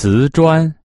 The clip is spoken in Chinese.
瓷砖。